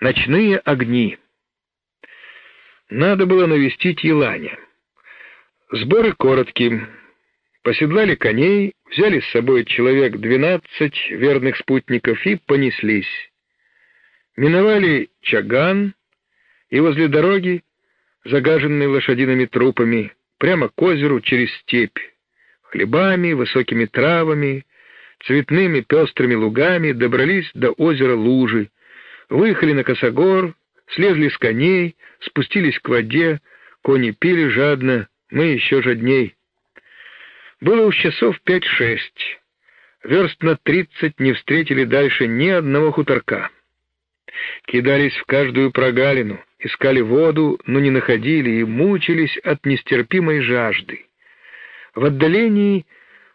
Ночные огни. Надо было навестить Еланя. Сборы короткие. Поседлали коней, взяли с собой человек двенадцать верных спутников и понеслись. Миновали Чаган и возле дороги, загаженной лошадиными трупами, прямо к озеру через степь, хлебами, высокими травами, цветными пестрыми лугами добрались до озера Лужи, выехали на косогор, слезли с коней, спустились к воде, кони пили жадно, мы еще жадней. Было уж часов пять-шесть. Верст на тридцать не встретили дальше ни одного хуторка. Кидались в каждую прогалину, искали воду, но не находили и мучились от нестерпимой жажды. В отдалении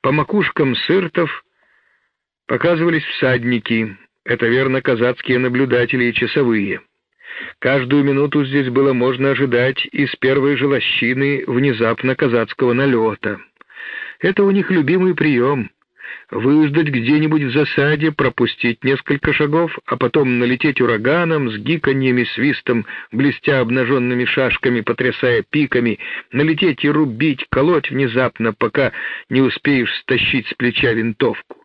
по макушкам сыртов показывались всадники, это верно казацкие наблюдатели и часовые. Каждую минуту здесь было можно ожидать из первой же лощины внезапно казацкого налета. Это у них любимый прием — выждать где-нибудь в засаде, пропустить несколько шагов, а потом налететь ураганом с гиканьем свистом, блестя обнаженными шашками, потрясая пиками, налететь и рубить, колоть внезапно, пока не успеешь стащить с плеча винтовку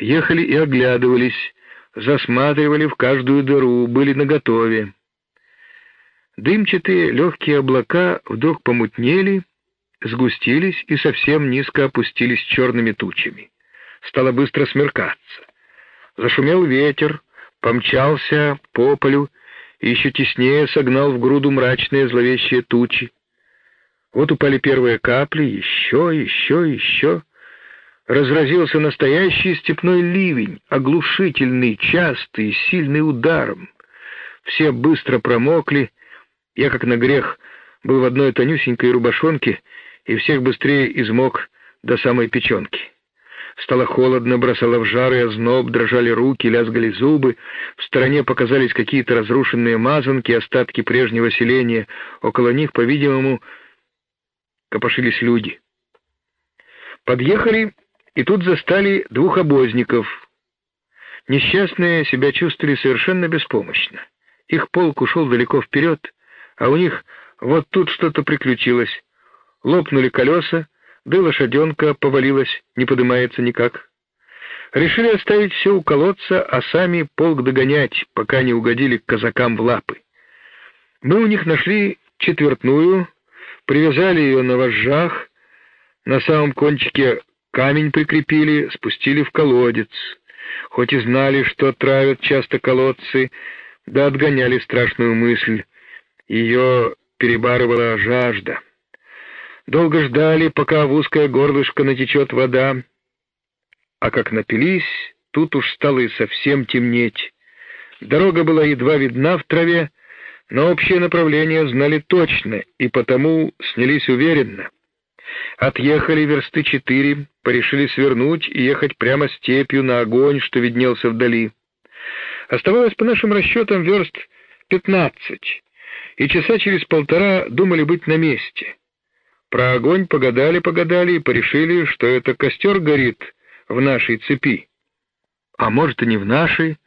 ехали и оглядывались, засматривали в каждую дыру, были наготове. Дымчатые легкие облака вдруг помутнели, сгустились и совсем низко опустились черными тучами. Стало быстро смеркаться. Зашумел ветер, помчался по полю и еще теснее согнал в груду мрачные зловещие тучи. Вот упали первые капли, еще, еще, еще разразился настоящий степной ливень, оглушительный, частый, сильный ударом. Все быстро промокли. Я, как на грех, был в одной тонюсенькой рубашонке и всех быстрее измок до самой печенки. Стало холодно, бросало в жар и озноб, дрожали руки, лязгали зубы. В стороне показались какие-то разрушенные мазанки, остатки прежнего селения. Около них, по-видимому, копошились люди. Подъехали и тут застали двух обозников. Несчастные себя чувствовали совершенно беспомощно. Их полк ушел далеко вперед, а у них вот тут что-то приключилось. Лопнули колеса, да лошаденка повалилась, не поднимается никак. Решили оставить все у колодца, а сами полк догонять, пока не угодили к казакам в лапы. Мы у них нашли четвертную, привязали ее на вожжах, на самом кончике Камень прикрепили, спустили в колодец. Хоть и знали, что травят часто колодцы, да отгоняли страшную мысль. Ее перебарывала жажда. Долго ждали, пока в узкое горлышко натечет вода. А как напились, тут уж стало и совсем темнеть. Дорога была едва видна в траве, но общее направление знали точно и потому снялись уверенно. Отъехали версты четыре, порешили свернуть и ехать прямо степью на огонь, что виднелся вдали. Оставалось по нашим расчетам верст пятнадцать, и часа через полтора думали быть на месте. Про огонь погадали-погадали и порешили, что это костер горит в нашей цепи. А может, и не в нашей,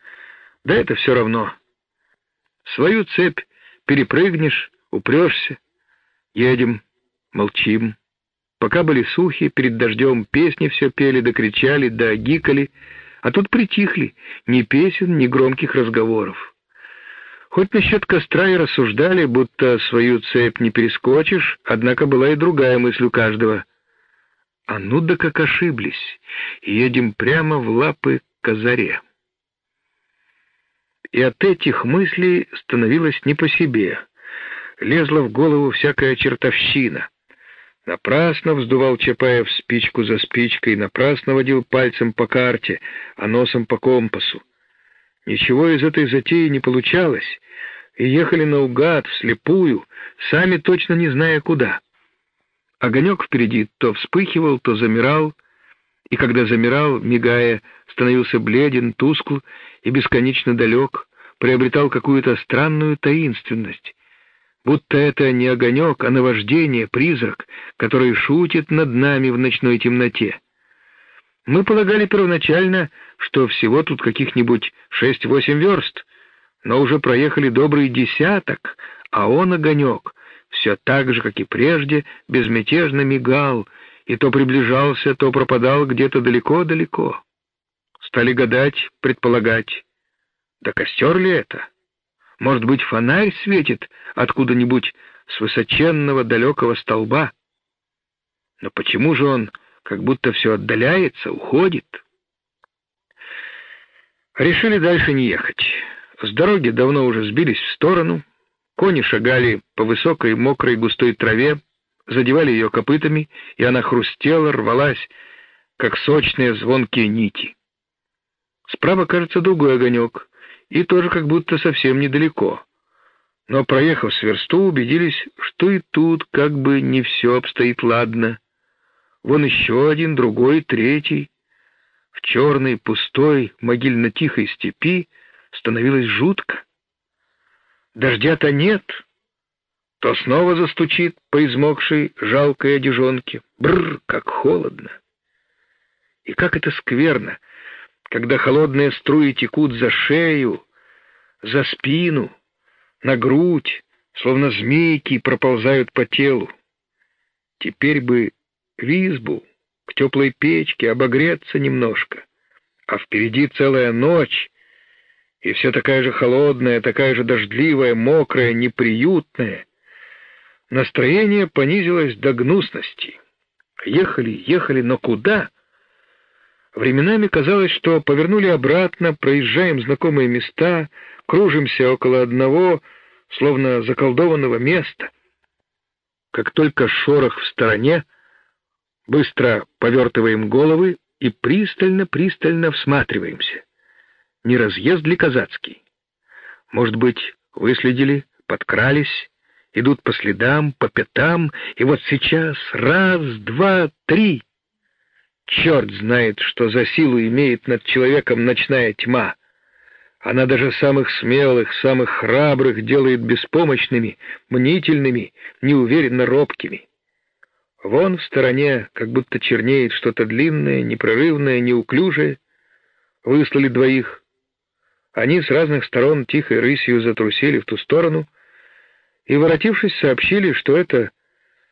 да это все равно. Свою цепь перепрыгнешь, упрешься, едем, молчим. Пока были сухи, перед дождем песни все пели, да кричали, да гикали, а тут притихли, ни песен, ни громких разговоров. Хоть насчет костра и рассуждали, будто свою цепь не перескочишь, однако была и другая мысль у каждого. А ну да как ошиблись, едем прямо в лапы козаре. И от этих мыслей становилось не по себе. Лезла в голову всякая чертовщина. Напрасно вздувал Чапаев спичку за спичкой, напрасно водил пальцем по карте, а носом по компасу. Ничего из этой затеи не получалось, и ехали наугад, вслепую, сами точно не зная куда. Огонек впереди то вспыхивал, то замирал, и когда замирал, мигая, становился бледен, тускл и бесконечно далек, приобретал какую-то странную таинственность, будто это не огонек, а наваждение, призрак, который шутит над нами в ночной темноте. Мы полагали первоначально, что всего тут каких-нибудь шесть-восемь верст, но уже проехали добрый десяток, а он, огонек, все так же, как и прежде, безмятежно мигал, и то приближался, то пропадал где-то далеко-далеко. Стали гадать, предполагать. Да костер ли это? Может быть, фонарь светит откуда-нибудь с высоченного далекого столба? Но почему же он как будто все отдаляется, уходит? Решили дальше не ехать. С дороги давно уже сбились в сторону, кони шагали по высокой мокрой густой траве, задевали ее копытами, и она хрустела, рвалась, как сочные звонкие нити. Справа, кажется, другой огонек, и тоже как будто совсем недалеко. Но, проехав с версту, убедились, что и тут как бы не все обстоит ладно. Вон еще один, другой, третий. В черной, пустой, могильно-тихой степи становилось жутко. Дождя-то нет, то снова застучит по измокшей жалкой одежонке. Бррр, как холодно! И как это скверно, когда холодные струи текут за шею, за спину, на грудь, словно змейки проползают по телу. Теперь бы в избу, к теплой печке, обогреться немножко, а впереди целая ночь, и все такая же холодная, такая же дождливая, мокрая, неприютная. Настроение понизилось до гнусности. Ехали, ехали, но куда? Временами казалось, что повернули обратно, проезжаем знакомые места, кружимся около одного, словно заколдованного места. Как только шорох в стороне, быстро повертываем головы и пристально-пристально всматриваемся не разъезд ли казацкий? Может быть, выследили, подкрались, идут по следам, по пятам, и вот сейчас раз, два, три. Черт знает, что за силу имеет над человеком ночная тьма. Она даже самых смелых, самых храбрых делает беспомощными, мнительными, неуверенно робкими. Вон в стороне как будто чернеет что-то длинное, непрерывное, неуклюжее. Выслали двоих, они с разных сторон тихой рысью затрусили в ту сторону и, воротившись, сообщили, что это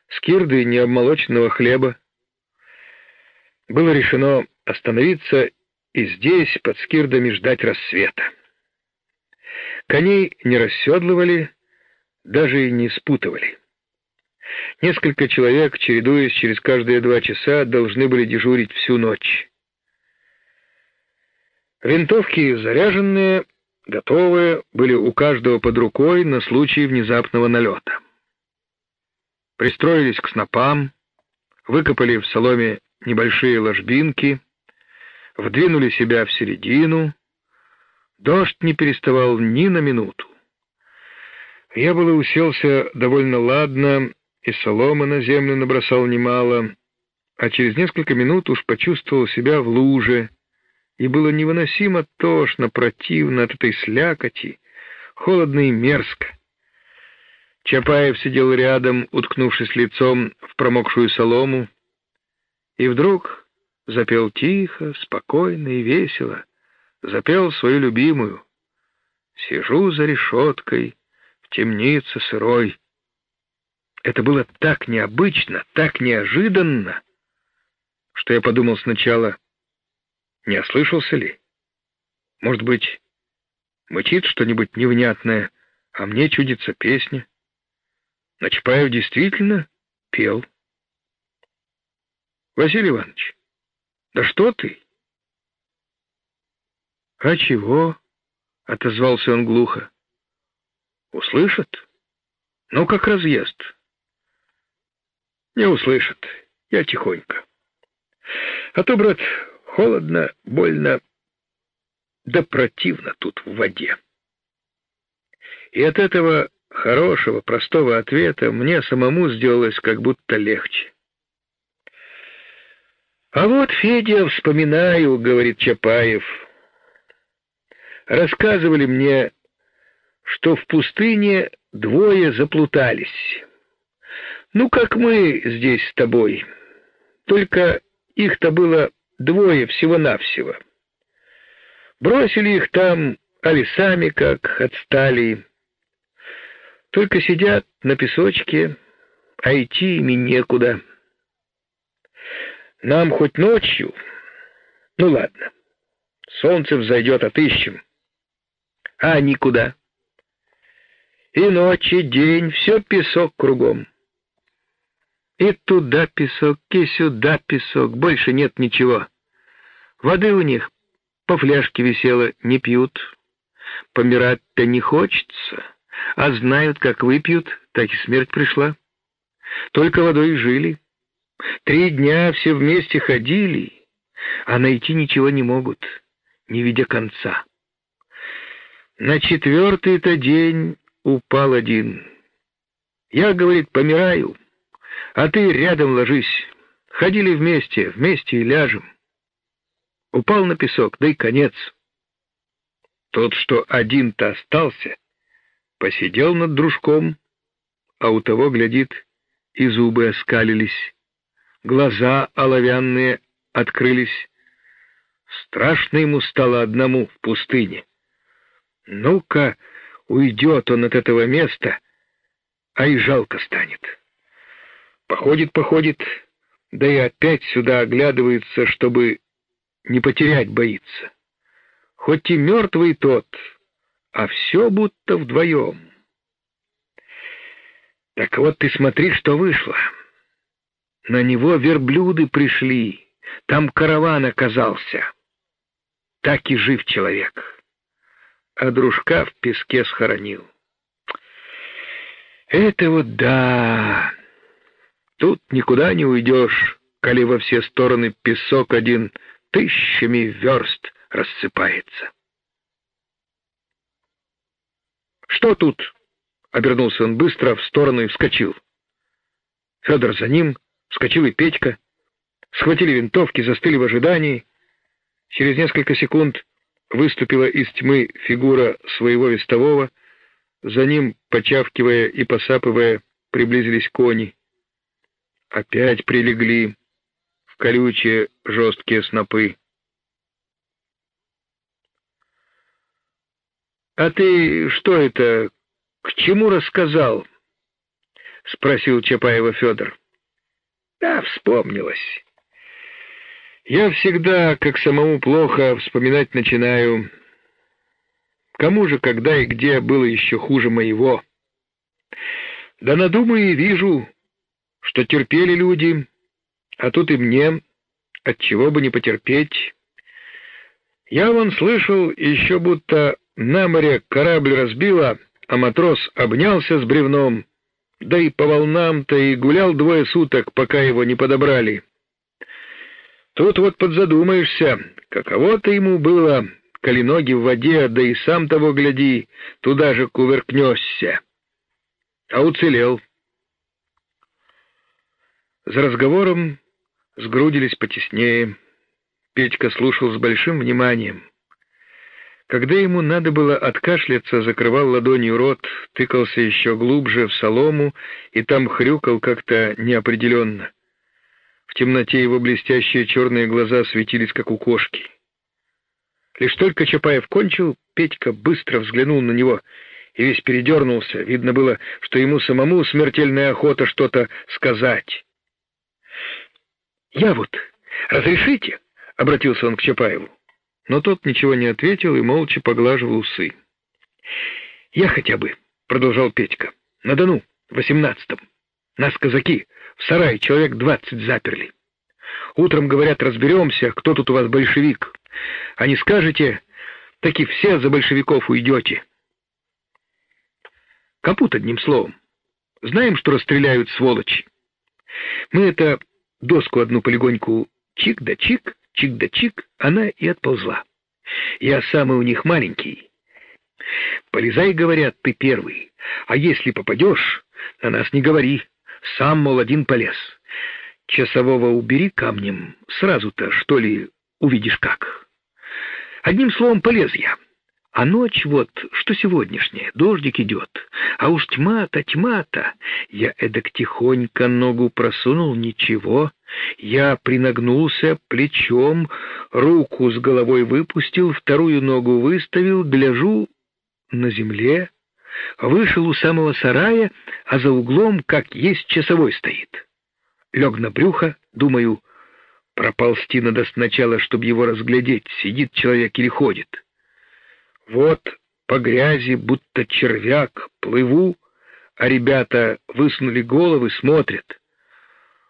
скирды необмолоченного хлеба. Было решено остановиться и здесь, под скирдами, ждать рассвета. Коней не расседлывали, даже и не спутывали. Несколько человек, чередуясь через каждые два часа, должны были дежурить всю ночь. Винтовки заряженные, готовые, были у каждого под рукой на случай внезапного налета. Пристроились к снопам, выкопали в соломе небольшие ложбинки, вдвинули себя в середину. Дождь не переставал ни на минуту. Я было уселся довольно ладно, и соломы на землю набросал немало, а через несколько минут уж почувствовал себя в луже, и было невыносимо тошно, противно от этой слякоти, холодно и мерзко. Чапаев сидел рядом, уткнувшись лицом в промокшую солому, и вдруг запел тихо, спокойно и весело, запел свою любимую. «Сижу за решеткой, в темнице сырой». Это было так необычно, так неожиданно, что я подумал сначала — не ослышался ли? Может быть, мычит что-нибудь невнятное, а мне чудится песня? Но Чапаев действительно пел. Василий Иванович, да что ты? А чего? отозвался он глухо. Услышат? Ну, как разъезд. Не услышат. Я тихонько. А то, брат, Холодно, больно, да противно тут в воде. И от этого хорошего, простого ответа мне самому сделалось как будто легче. «А вот, Федя, вспоминаю», — говорит Чапаев. «Рассказывали мне, что в пустыне двое заплутались. Ну, как мы здесь с тобой. Только их-то было Двое всего-навсего. Бросили их там али сами как отстали. Только сидят на песочке, а идти ими некуда. Нам хоть ночью... Ну ладно, солнце взойдет, отыщем. А никуда. И ночь, и день, все песок кругом. И туда песок, и сюда песок, больше нет ничего. Воды у них по фляжке висело, не пьют. Помирать-то не хочется, а знают, как выпьют, так и смерть пришла. Только водой жили. Три дня все вместе ходили, а найти ничего не могут, не видя конца. На четвертый-то день упал один. Я, говорит, помираю, а ты рядом ложись. Ходили вместе, вместе и ляжем. Упал на песок, да и конец. Тот, что один-то остался, посидел над дружком, а у того, глядит, и зубы оскалились, глаза оловянные открылись. Страшно ему стало одному в пустыне. Ну-ка, уйдет он от этого места, а и жалко станет. Походит, походит, да и опять сюда оглядывается, чтобы не потерять боится. Хоть и мертвый тот, а все будто вдвоем. Так вот ты смотри, что вышло. На него верблюды пришли, там караван оказался. Так и жив человек. А дружка в песке схоронил. Это вот да. Тут никуда не уйдешь, коли во все стороны песок один тысячами верст рассыпается. «Что тут?» — обернулся он быстро в сторону и вскочил. Федор за ним, вскочил и Петька. Схватили винтовки, застыли в ожидании. Через несколько секунд выступила из тьмы фигура своего вестового. За ним, почавкивая и посапывая, приблизились кони. Опять прилегли в колючие жесткие снопы. «А ты что это, к чему рассказал?» — спросил Чапаева Федор. «Да, вспомнилось. Я всегда, как самому плохо, вспоминать начинаю. Кому же, когда и где было еще хуже моего? Да надумаю и вижу, что терпели люди, а тут и мне, от чего бы не потерпеть. Я вон слышал еще будто на море корабль разбило, а матрос обнялся с бревном, да и по волнам-то и гулял двое суток, пока его не подобрали. Тут вот подзадумаешься, каково-то ему было, коли ноги в воде, да и сам того гляди, туда же кувыркнешься. А уцелел. За разговором сгрудились потеснее. Петька слушал с большим вниманием. Когда ему надо было откашляться, закрывал ладонью рот, тыкался еще глубже в солому и там хрюкал как-то неопределенно. В темноте его блестящие черные глаза светились, как у кошки. Лишь только Чапаев кончил, Петька быстро взглянул на него и весь передернулся. Видно было, что ему самому смертельная охота что-то сказать. «Я вот, разрешите?» — обратился он к Чапаеву но тот ничего не ответил и молча поглаживал усы. «Я хотя бы», — продолжал Петька, — «на Дону, восемнадцатом. Нас казаки в сарае человек двадцать заперли. Утром, говорят, разберемся, кто тут у вас большевик. А не скажете, так и все за большевиков уйдете». Капут одним словом. Знаем, что расстреляют сволочи. Мы это доску одну полегоньку чик да чик, чик да чик, она и отползла. Я самый у них маленький. Полезай, говорят, ты первый, а если попадешь, на нас не говори, сам, мол, один полез. Часового убери камнем, сразу-то, что ли, увидишь как. Одним словом, полез я. А ночь вот, что сегодняшняя, дождик идет, а уж тьма-то, тьма-то. Я эдак тихонько ногу просунул, ничего, Я принагнулся плечом, руку с головой выпустил, вторую ногу выставил, гляжу на земле, вышел у самого сарая, а за углом, как есть, часовой стоит. Лег на брюхо, думаю, проползти надо сначала, чтобы его разглядеть, сидит человек или ходит. Вот по грязи, будто червяк, плыву, а ребята высунули головы, смотрят.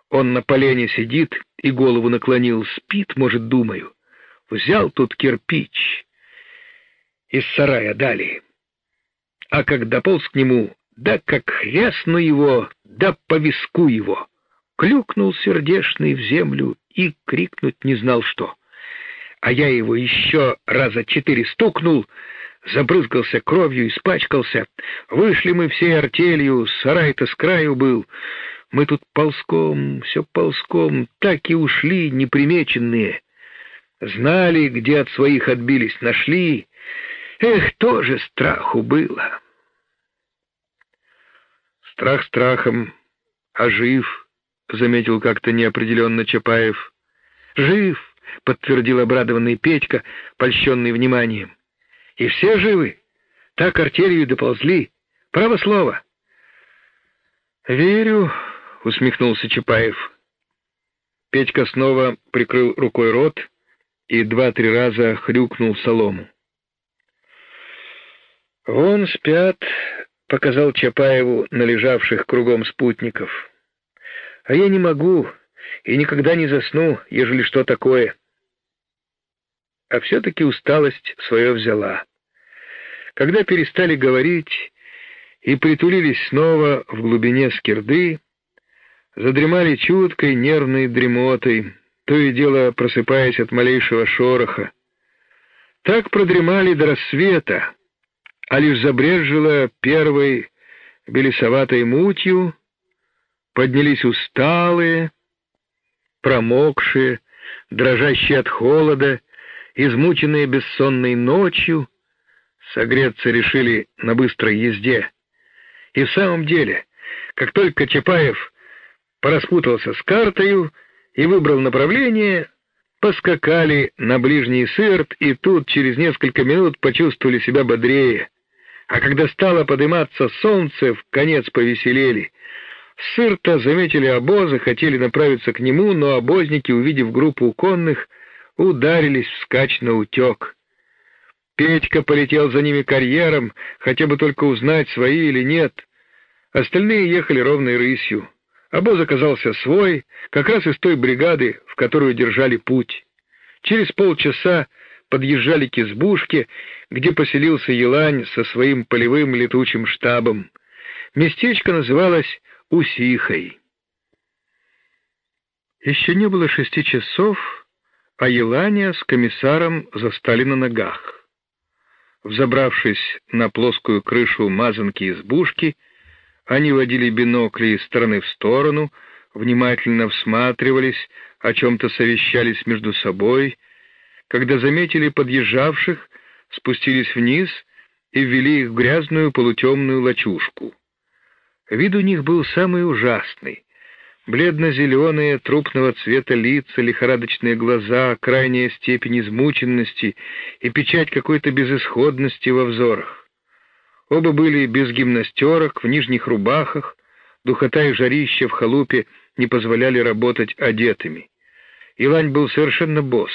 Он на полене сидит и голову наклонил, спит, может, думаю. Взял тут кирпич из сарая дали. А когда полз к нему, да как хрясну его, да по виску его. Клюкнул сердешный в землю и крикнуть не знал что. А я его еще раза четыре стукнул, забрызгался кровью, испачкался. Вышли мы всей артелью, сарай-то с краю был. Мы тут ползком, все ползком, так и ушли непримеченные. Знали, где от своих отбились, нашли. Эх, тоже страху было. Страх страхом, а жив, заметил как-то неопределенно Чапаев. Жив, подтвердил обрадованный Петька, польщенный вниманием. И все живы. Так артелью доползли. Право слово. Верю, усмехнулся Чапаев. Петька снова прикрыл рукой рот и два-три раза хрюкнул солому. «Вон спят», — показал Чапаеву на лежавших кругом спутников. «А я не могу и никогда не засну, ежели что такое». А все-таки усталость свое взяла. Когда перестали говорить и притулились снова в глубине скирды, задремали чуткой нервной дремотой, то и дело просыпаясь от малейшего шороха. Так продремали до рассвета, а лишь забрежила первой белесоватой мутью, поднялись усталые, промокшие, дрожащие от холода, измученные бессонной ночью, согреться решили на быстрой езде. И в самом деле, как только Чапаев пораспутался с картою и выбрал направление, поскакали на ближний сырт и тут через несколько минут почувствовали себя бодрее. А когда стало подниматься солнце, в конец повеселели. Сырта заметили обозы, хотели направиться к нему, но обозники, увидев группу конных, ударились вскачь на утек. Петька полетел за ними карьером, хотя бы только узнать, свои или нет. Остальные ехали ровной рысью. Обоз оказался свой, как раз из той бригады, в которую держали путь. Через полчаса подъезжали к избушке, где поселился Елань со своим полевым летучим штабом. Местечко называлось Усихой. Еще не было шести часов, а Еланя с комиссаром застали на ногах. Взобравшись на плоскую крышу мазанки избушки, они водили бинокли из стороны в сторону, внимательно всматривались, о чем-то совещались между собой — когда заметили подъезжавших, спустились вниз и ввели их в грязную полутемную лачушку. Вид у них был самый ужасный. Бледно-зеленые, трупного цвета лица, лихорадочные глаза, крайняя степень измученности и печать какой-то безысходности во взорах. Оба были без гимнастерок, в нижних рубахах, духота и жарище в халупе не позволяли работать одетыми. Илань был совершенно босс.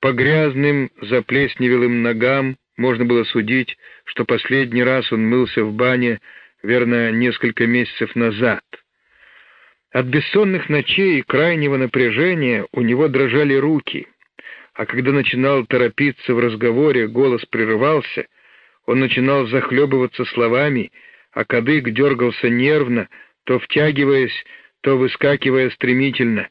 По грязным, заплесневелым ногам можно было судить, что последний раз он мылся в бане, верно, несколько месяцев назад. От бессонных ночей и крайнего напряжения у него дрожали руки, а когда начинал торопиться в разговоре, голос прерывался, он начинал захлебываться словами, а кадык дергался нервно, то втягиваясь, то выскакивая стремительно.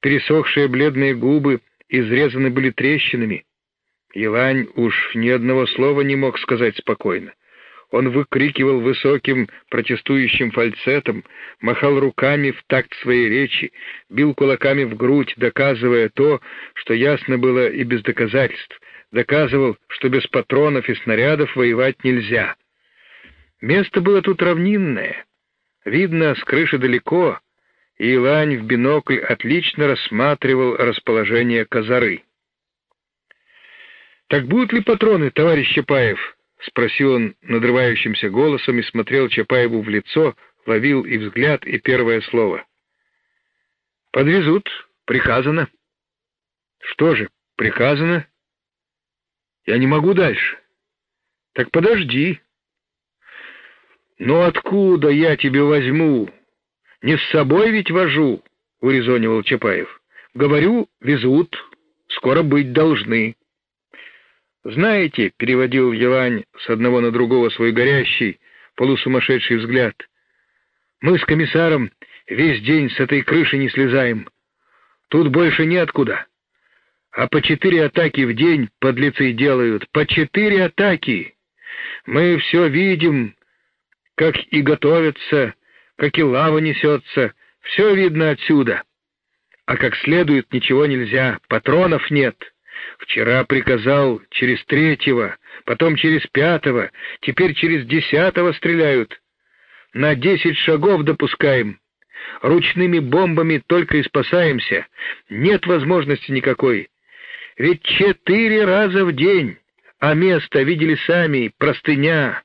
Пересохшие бледные губы изрезаны были трещинами. Елань уж ни одного слова не мог сказать спокойно. Он выкрикивал высоким протестующим фальцетом, махал руками в такт своей речи, бил кулаками в грудь, доказывая то, что ясно было и без доказательств, доказывал, что без патронов и снарядов воевать нельзя. Место было тут равнинное. Видно, с крыши далеко, и Илань в бинокль отлично рассматривал расположение козары. «Так будут ли патроны, товарищ Чапаев?» — спросил он надрывающимся голосом и смотрел Чапаеву в лицо, ловил и взгляд, и первое слово. «Подвезут. Приказано». «Что же, приказано?» «Я не могу дальше». «Так подожди». «Ну откуда я тебе возьму? Не с собой ведь вожу», — урезонивал Чапаев. «Говорю, везут. Скоро быть должны». «Знаете», — переводил Елань с одного на другого свой горящий, полусумасшедший взгляд, «мы с комиссаром весь день с этой крыши не слезаем. Тут больше неоткуда. А по четыре атаки в день подлецы делают, по четыре атаки. Мы все видим, как и готовятся, как и лава несется, все видно отсюда. А как следует ничего нельзя, патронов нет». Вчера приказал через третьего, потом через пятого, теперь через десятого стреляют. На десять шагов допускаем. Ручными бомбами только и спасаемся. Нет возможности никакой. Ведь четыре раза в день, а место видели сами, простыня,